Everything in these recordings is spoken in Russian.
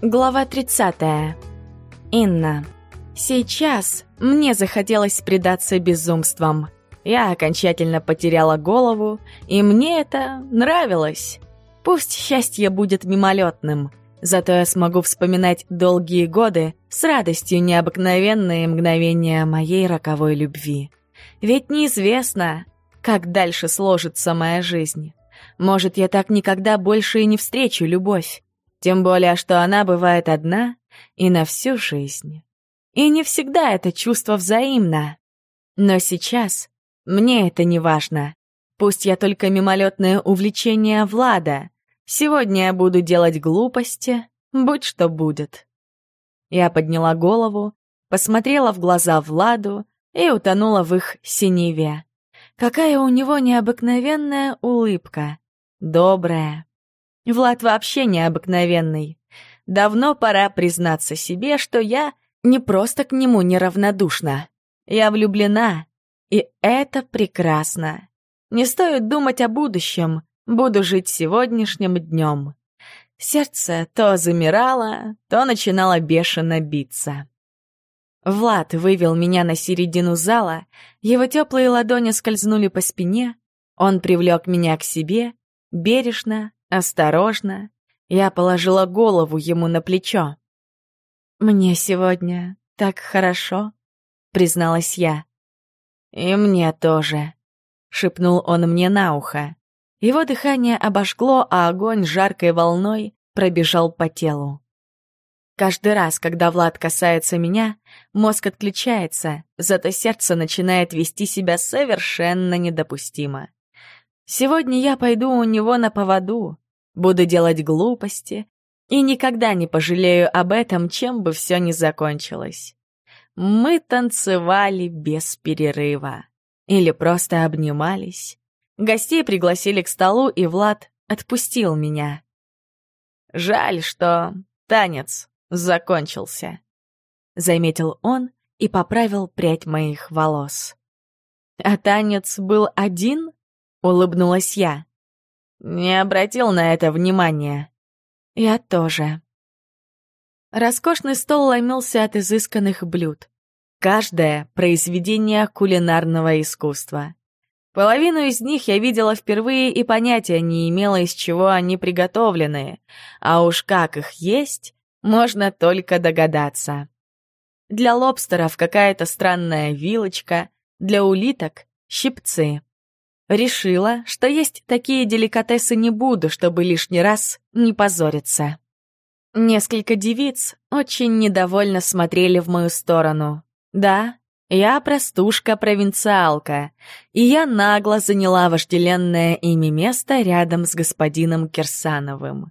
Глава 30. Инна. Сейчас мне захотелось предаться безумствам. Я окончательно потеряла голову, и мне это нравилось. Пусть счастье будет мимолетным, зато я смогу вспоминать долгие годы с радостью необыкновенные мгновения моей роковой любви. Ведь неизвестно, как дальше сложится моя жизнь. Может, я так никогда больше и не встречу любовь. Тем более, что она бывает одна и на всю жизнь. И не всегда это чувство взаимно. Но сейчас мне это не важно. Пусть я только мимолетное увлечение Влада. Сегодня я буду делать глупости, будь что будет. Я подняла голову, посмотрела в глаза Владу и утонула в их синеве. Какая у него необыкновенная улыбка. Добрая, Влад вообще необыкновенный. Давно пора признаться себе, что я не просто к нему неравнодушна. Я влюблена, и это прекрасно. Не стоит думать о будущем, буду жить сегодняшним днем. Сердце то замирало, то начинало бешено биться. Влад вывел меня на середину зала, его теплые ладони скользнули по спине, он привлек меня к себе, бережно, Осторожно, я положила голову ему на плечо. «Мне сегодня так хорошо», — призналась я. «И мне тоже», — шепнул он мне на ухо. Его дыхание обожгло, а огонь жаркой волной пробежал по телу. Каждый раз, когда Влад касается меня, мозг отключается, зато сердце начинает вести себя совершенно недопустимо. Сегодня я пойду у него на поводу, буду делать глупости и никогда не пожалею об этом, чем бы все ни закончилось. Мы танцевали без перерыва. Или просто обнимались. Гостей пригласили к столу, и Влад отпустил меня. Жаль, что танец закончился. Заметил он и поправил прядь моих волос. А танец был один? — улыбнулась я. «Не обратил на это внимания». «Я тоже». Роскошный стол ломился от изысканных блюд. Каждое — произведение кулинарного искусства. Половину из них я видела впервые и понятия не имела, из чего они приготовлены, а уж как их есть, можно только догадаться. Для лобстеров какая-то странная вилочка, для улиток — щипцы. Решила, что есть такие деликатесы не буду, чтобы лишний раз не позориться. Несколько девиц очень недовольно смотрели в мою сторону. Да, я простушка-провинциалка, и я нагло заняла вожделенное ими место рядом с господином Кирсановым.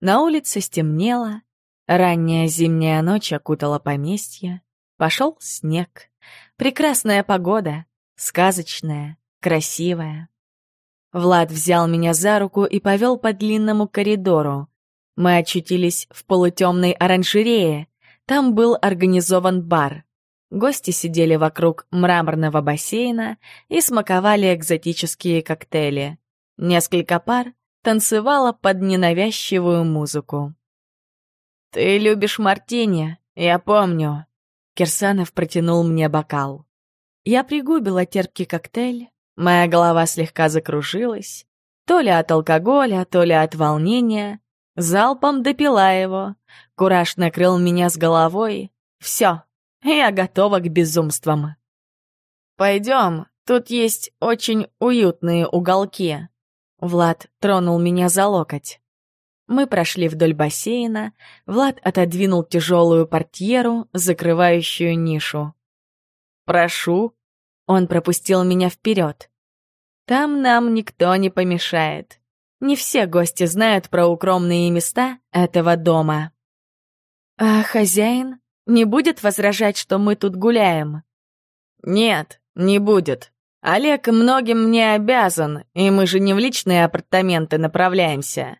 На улице стемнело, ранняя зимняя ночь окутала поместье, пошел снег. Прекрасная погода, сказочная, красивая. Влад взял меня за руку и повел по длинному коридору. Мы очутились в полутемной оранжерее. Там был организован бар. Гости сидели вокруг мраморного бассейна и смаковали экзотические коктейли. Несколько пар танцевало под ненавязчивую музыку. «Ты любишь мартини, я помню». Кирсанов протянул мне бокал. Я пригубила терпкий коктейль, Моя голова слегка закружилась, то ли от алкоголя, то ли от волнения. Залпом допила его. Кураж накрыл меня с головой. Все, я готова к безумствам. «Пойдем, тут есть очень уютные уголки». Влад тронул меня за локоть. Мы прошли вдоль бассейна, Влад отодвинул тяжелую портьеру, закрывающую нишу. «Прошу». Он пропустил меня вперед. Там нам никто не помешает. Не все гости знают про укромные места этого дома. А хозяин не будет возражать, что мы тут гуляем? Нет, не будет. Олег многим мне обязан, и мы же не в личные апартаменты направляемся.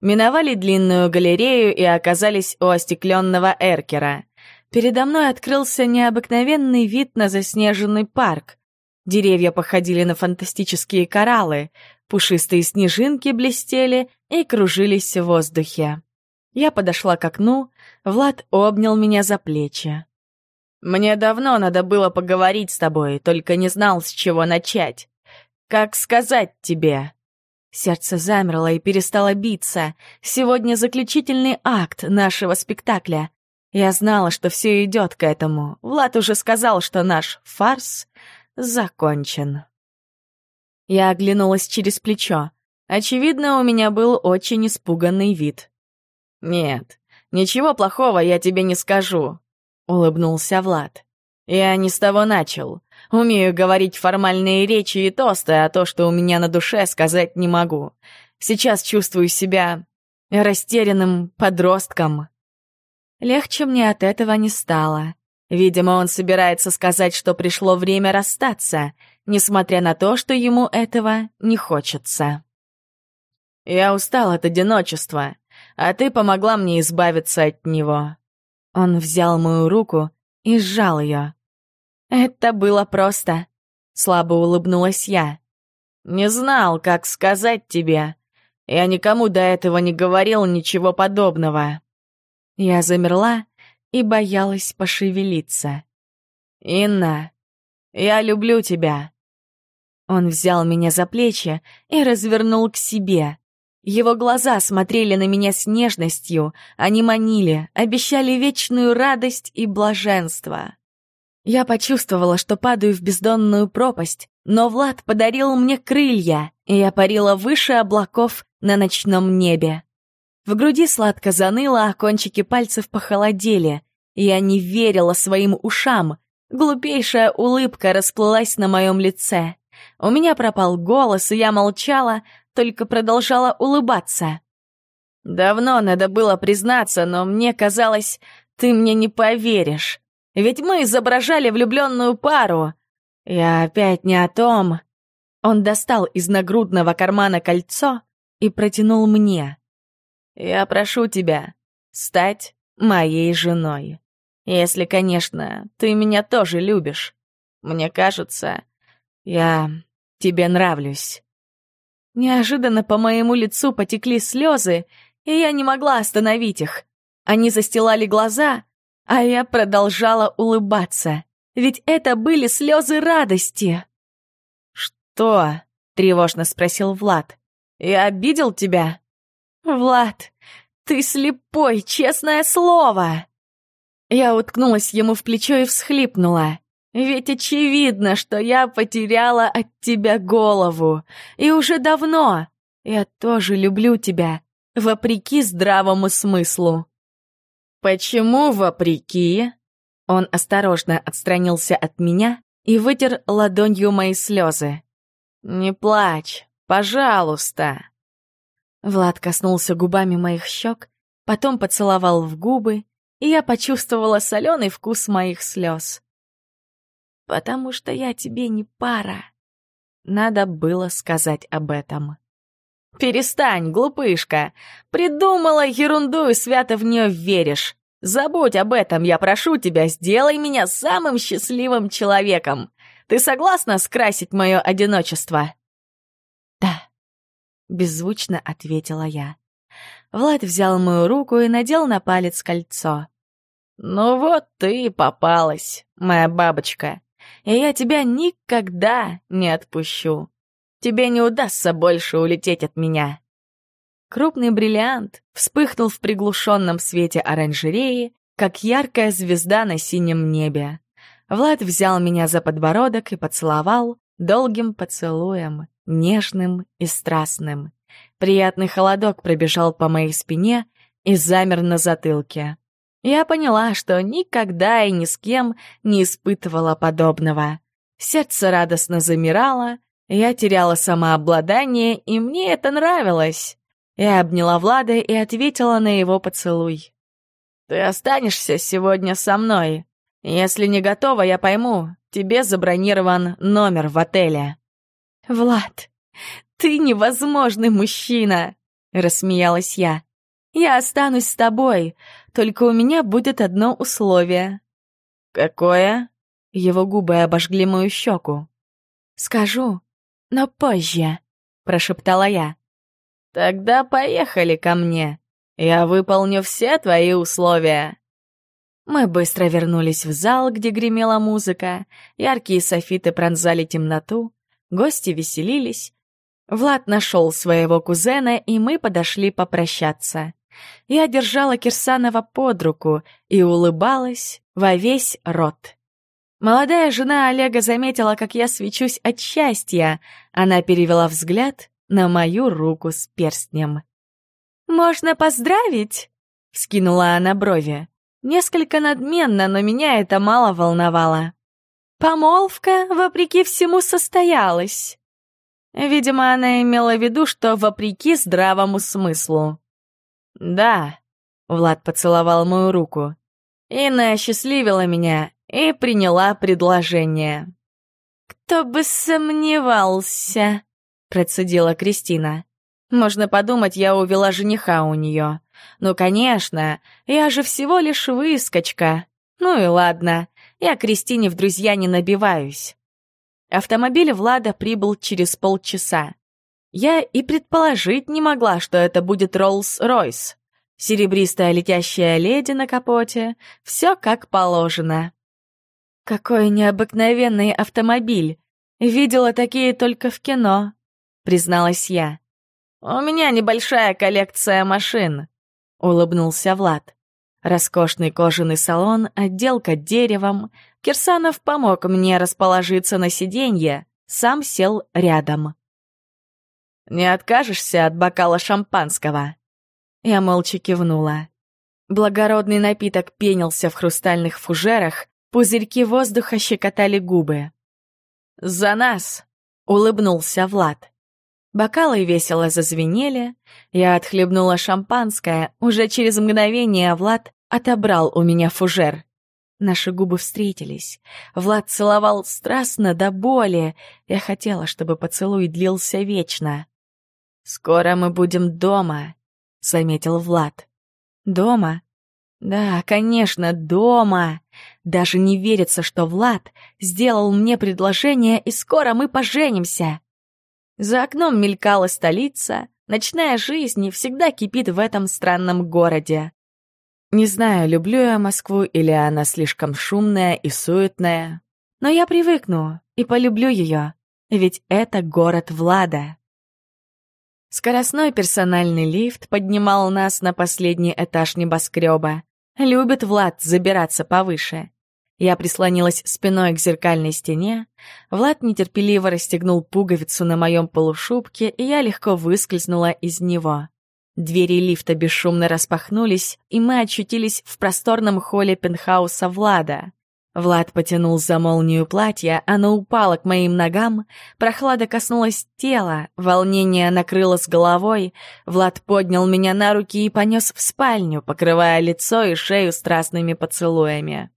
Миновали длинную галерею и оказались у остекленного эркера. Передо мной открылся необыкновенный вид на заснеженный парк. Деревья походили на фантастические кораллы, пушистые снежинки блестели и кружились в воздухе. Я подошла к окну, Влад обнял меня за плечи. «Мне давно надо было поговорить с тобой, только не знал, с чего начать. Как сказать тебе?» Сердце замерло и перестало биться. Сегодня заключительный акт нашего спектакля. Я знала, что все идет к этому. Влад уже сказал, что наш фарс закончен. Я оглянулась через плечо. Очевидно, у меня был очень испуганный вид. «Нет, ничего плохого я тебе не скажу», — улыбнулся Влад. «Я не с того начал. Умею говорить формальные речи и тосты, а то, что у меня на душе, сказать не могу. Сейчас чувствую себя растерянным подростком». Легче мне от этого не стало. Видимо, он собирается сказать, что пришло время расстаться, несмотря на то, что ему этого не хочется. «Я устал от одиночества, а ты помогла мне избавиться от него». Он взял мою руку и сжал ее. «Это было просто», — слабо улыбнулась я. «Не знал, как сказать тебе. Я никому до этого не говорил ничего подобного». Я замерла и боялась пошевелиться. «Инна, я люблю тебя». Он взял меня за плечи и развернул к себе. Его глаза смотрели на меня с нежностью, они манили, обещали вечную радость и блаженство. Я почувствовала, что падаю в бездонную пропасть, но Влад подарил мне крылья, и я парила выше облаков на ночном небе. В груди сладко заныло, а кончики пальцев похолодели. Я не верила своим ушам. Глупейшая улыбка расплылась на моем лице. У меня пропал голос, и я молчала, только продолжала улыбаться. «Давно надо было признаться, но мне казалось, ты мне не поверишь. Ведь мы изображали влюбленную пару. Я опять не о том». Он достал из нагрудного кармана кольцо и протянул мне. «Я прошу тебя стать моей женой. Если, конечно, ты меня тоже любишь. Мне кажется, я тебе нравлюсь». Неожиданно по моему лицу потекли слезы, и я не могла остановить их. Они застилали глаза, а я продолжала улыбаться, ведь это были слезы радости. «Что?» — тревожно спросил Влад. «Я обидел тебя?» «Влад, ты слепой, честное слово!» Я уткнулась ему в плечо и всхлипнула. Ведь очевидно, что я потеряла от тебя голову. И уже давно. Я тоже люблю тебя, вопреки здравому смыслу. Почему вопреки? Он осторожно отстранился от меня и вытер ладонью мои слезы. Не плачь, пожалуйста. Влад коснулся губами моих щек, потом поцеловал в губы, и я почувствовала соленый вкус моих слез потому что я тебе не пара. Надо было сказать об этом. «Перестань, глупышка! Придумала ерунду и свято в нее веришь. Забудь об этом, я прошу тебя, сделай меня самым счастливым человеком. Ты согласна скрасить мое одиночество?» Беззвучно ответила я. Влад взял мою руку и надел на палец кольцо. «Ну вот ты и попалась, моя бабочка и я тебя никогда не отпущу. Тебе не удастся больше улететь от меня». Крупный бриллиант вспыхнул в приглушенном свете оранжереи, как яркая звезда на синем небе. Влад взял меня за подбородок и поцеловал долгим поцелуем, нежным и страстным. Приятный холодок пробежал по моей спине и замер на затылке. Я поняла, что никогда и ни с кем не испытывала подобного. Сердце радостно замирало, я теряла самообладание, и мне это нравилось. Я обняла Влада и ответила на его поцелуй. «Ты останешься сегодня со мной. Если не готова, я пойму, тебе забронирован номер в отеле». «Влад, ты невозможный мужчина!» — рассмеялась я. Я останусь с тобой, только у меня будет одно условие». «Какое?» Его губы обожгли мою щеку. «Скажу, но позже», — прошептала я. «Тогда поехали ко мне. Я выполню все твои условия». Мы быстро вернулись в зал, где гремела музыка, яркие софиты пронзали темноту, гости веселились. Влад нашел своего кузена, и мы подошли попрощаться. Я держала Кирсанова под руку и улыбалась во весь рот. Молодая жена Олега заметила, как я свечусь от счастья. Она перевела взгляд на мою руку с перстнем. «Можно поздравить?» — вскинула она брови. Несколько надменно, но меня это мало волновало. Помолвка, вопреки всему, состоялась. Видимо, она имела в виду, что вопреки здравому смыслу. «Да», — Влад поцеловал мою руку. Инна осчастливила меня и приняла предложение. «Кто бы сомневался», — процедила Кристина. «Можно подумать, я увела жениха у нее. Ну, конечно, я же всего лишь выскочка. Ну и ладно, я Кристине в друзья не набиваюсь». Автомобиль Влада прибыл через полчаса. Я и предположить не могла, что это будет Роллс-Ройс. Серебристая летящая леди на капоте, все как положено. Какой необыкновенный автомобиль. Видела такие только в кино, призналась я. У меня небольшая коллекция машин, улыбнулся Влад. Роскошный кожаный салон, отделка деревом. Кирсанов помог мне расположиться на сиденье, сам сел рядом. «Не откажешься от бокала шампанского?» Я молча кивнула. Благородный напиток пенился в хрустальных фужерах, пузырьки воздуха щекотали губы. «За нас!» — улыбнулся Влад. Бокалы весело зазвенели, я отхлебнула шампанское, уже через мгновение Влад отобрал у меня фужер. Наши губы встретились. Влад целовал страстно до боли. Я хотела, чтобы поцелуй длился вечно. «Скоро мы будем дома», — заметил Влад. «Дома?» «Да, конечно, дома!» Даже не верится, что Влад сделал мне предложение, и скоро мы поженимся. За окном мелькала столица, ночная жизнь всегда кипит в этом странном городе. Не знаю, люблю я Москву или она слишком шумная и суетная, но я привыкну и полюблю ее, ведь это город Влада. Скоростной персональный лифт поднимал нас на последний этаж небоскреба. Любит Влад забираться повыше. Я прислонилась спиной к зеркальной стене. Влад нетерпеливо расстегнул пуговицу на моем полушубке, и я легко выскользнула из него. Двери лифта бесшумно распахнулись, и мы очутились в просторном холле пентхауса Влада. Влад потянул за молнию платья, оно упало к моим ногам, прохлада коснулась тела, волнение накрыло с головой, Влад поднял меня на руки и понес в спальню, покрывая лицо и шею страстными поцелуями.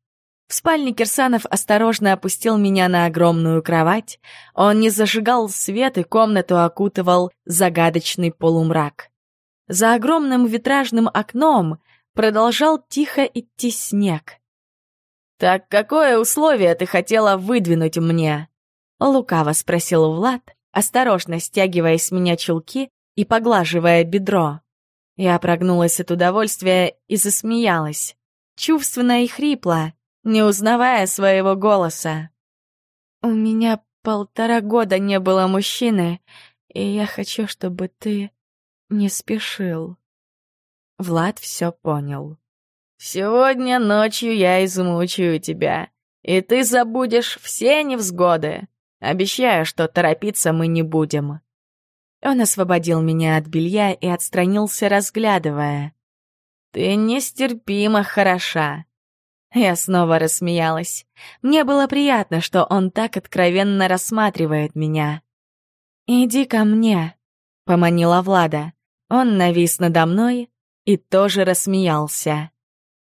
В спальне Кирсанов осторожно опустил меня на огромную кровать, он не зажигал свет и комнату окутывал загадочный полумрак. За огромным витражным окном продолжал тихо идти снег — «Так какое условие ты хотела выдвинуть мне?» Лукаво спросил Влад, осторожно стягивая с меня чулки и поглаживая бедро. Я прогнулась от удовольствия и засмеялась, чувственно и хрипло, не узнавая своего голоса. «У меня полтора года не было мужчины, и я хочу, чтобы ты не спешил». Влад все понял. Сегодня ночью я измучаю тебя, и ты забудешь все невзгоды. Обещаю, что торопиться мы не будем». Он освободил меня от белья и отстранился, разглядывая. «Ты нестерпимо хороша». Я снова рассмеялась. Мне было приятно, что он так откровенно рассматривает меня. «Иди ко мне», — поманила Влада. Он навис надо мной и тоже рассмеялся.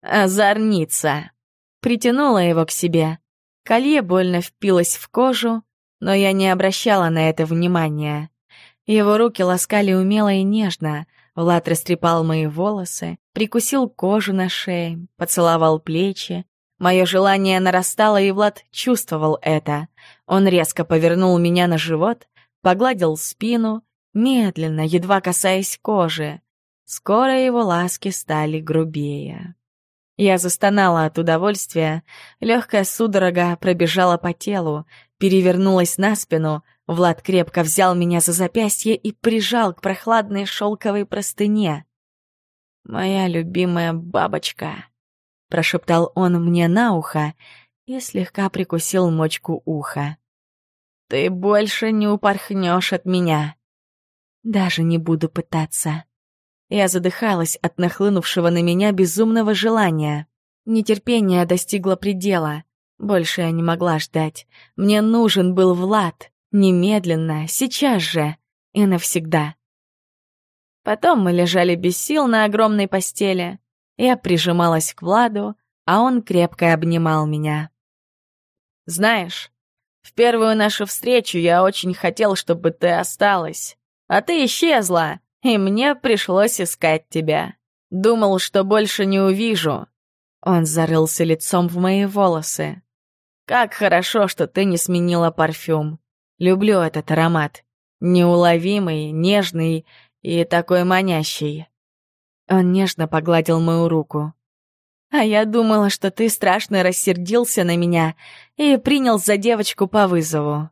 Озорница. Притянула его к себе. Колье больно впилось в кожу, но я не обращала на это внимания. Его руки ласкали умело и нежно. Влад растрепал мои волосы, прикусил кожу на шее, поцеловал плечи. Мое желание нарастало, и Влад чувствовал это. Он резко повернул меня на живот, погладил спину, медленно, едва касаясь кожи. скоро его ласки стали грубее. Я застонала от удовольствия, легкая судорога пробежала по телу, перевернулась на спину, Влад крепко взял меня за запястье и прижал к прохладной шелковой простыне. «Моя любимая бабочка», — прошептал он мне на ухо и слегка прикусил мочку уха. «Ты больше не упорхнешь от меня». «Даже не буду пытаться». Я задыхалась от нахлынувшего на меня безумного желания. Нетерпение достигло предела. Больше я не могла ждать. Мне нужен был Влад. Немедленно, сейчас же и навсегда. Потом мы лежали без сил на огромной постели. Я прижималась к Владу, а он крепко обнимал меня. «Знаешь, в первую нашу встречу я очень хотел, чтобы ты осталась, а ты исчезла, и мне пришлось искать тебя. Думал, что больше не увижу». Он зарылся лицом в мои волосы. «Как хорошо, что ты не сменила парфюм. Люблю этот аромат. Неуловимый, нежный и такой манящий». Он нежно погладил мою руку. «А я думала, что ты страшно рассердился на меня и принял за девочку по вызову.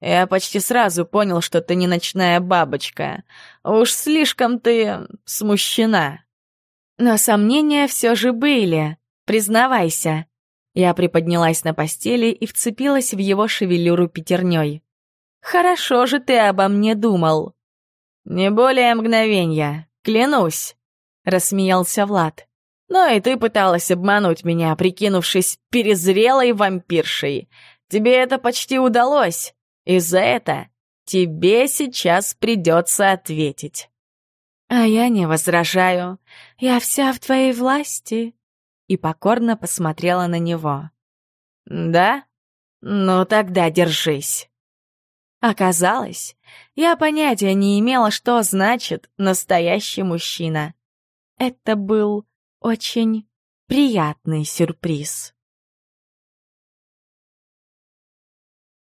Я почти сразу понял, что ты не ночная бабочка. Уж слишком ты смущена. Но сомнения все же были. Признавайся. Я приподнялась на постели и вцепилась в его шевелюру пятерней. Хорошо же ты обо мне думал. Не более мгновенья, клянусь, рассмеялся Влад. Но и ты пыталась обмануть меня, прикинувшись перезрелой вампиршей. Тебе это почти удалось. И за это тебе сейчас придется ответить. А я не возражаю. Я вся в твоей власти. И покорно посмотрела на него. Да? Ну тогда держись. Оказалось, я понятия не имела, что значит настоящий мужчина. Это был очень приятный сюрприз.